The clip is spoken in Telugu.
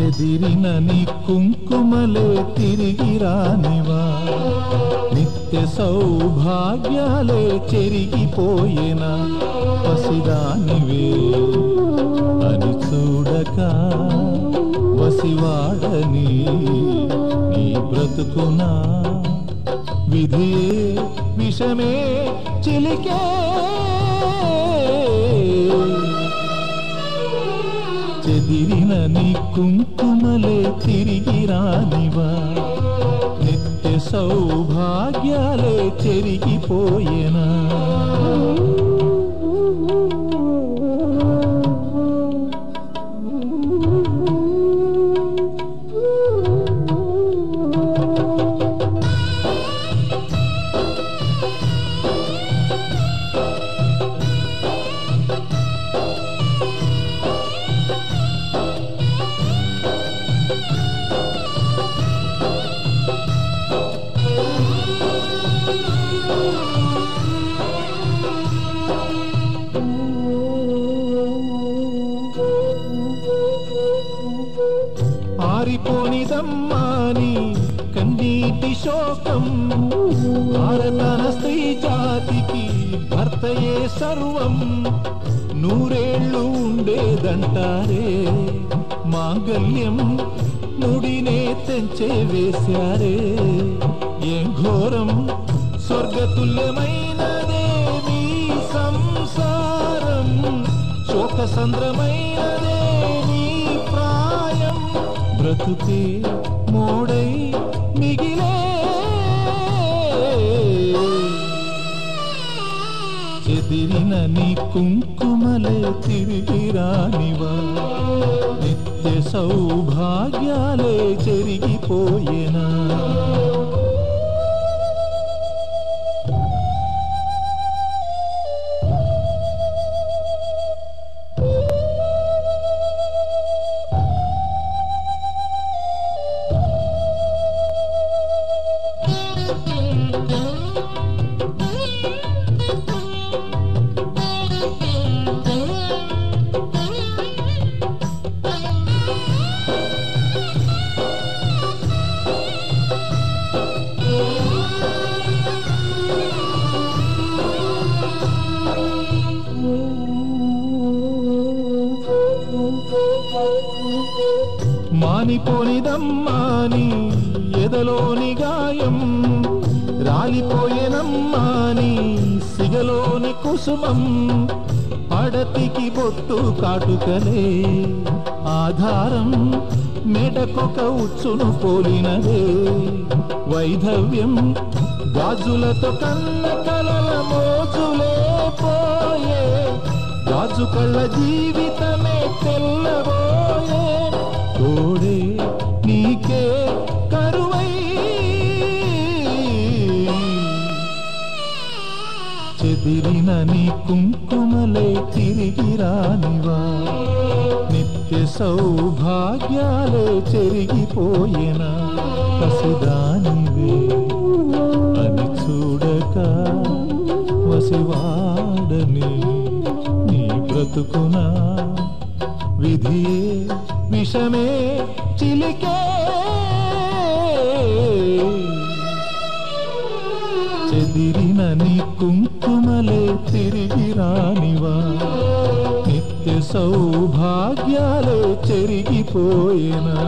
చెదిరిన నీ కుంకుమలే తిరిగి రానివా. నిత్య సౌభాగ్యాలే చెరిగిపోయేనా. పసిదానివే అని చూడక వసివాడని నీ బ్రతుకునా. విధియే విషమే చిలికే చెదిరిన నీ కుంకుమలే తిరిగి రానివా. నిత్య సౌభాగ్యాలే చెరిగిపోయేనా. ఆరిపోనిదమ్మాని కన్నీటి శోకం. భారతన స్త్రీ జాతికి భర్తయే సర్వం. నూరేళ్ళు ఉండేదంటారే మాంగల్యం నుడినే తెంచే వేశారే ఏం ఘోరం స్వర్గతుల్యమైనదే నీ సంసారం. శోకసంద్రమైనదే నీ బ్రతుకే మోడై మిగిలే. చెదిరిన నీ కుంకుమలే తిరిగి రానివా. నిత్య సౌభాగ్యాలే జరిగిపోయేనా చెరిగిపోయేనా మానిపోనిదమ్మాని ఎదలోని గాయం. రాలిపోయేనమ్మాని సిగలోని కుసుమం. పడతికి బొట్టు కాటుకలే ఆధారం. మెడకొక ఉచ్చును పోలినదే వైధవ్యం. గాజులతో కన్న కలల మోజులే పోయే. గాజు కళ్ళ జీవితమే తెల్లబో తోడే నీకే కరువై. చెదిరిన నీ కుంకుమలే తిరిగి రానివా. నిత్య సౌభాగ్యాలే చెరిగిపోయేనా. పసిదానివే అని చూడక వసివాడని నీ బ్రతుకునా. విధియే విషమే చిలికే చెదిరిన నీ కుంకుమలే తిరిగి రానివా నిత్య సౌభాగ్యాలే చెరిగిపోయేనా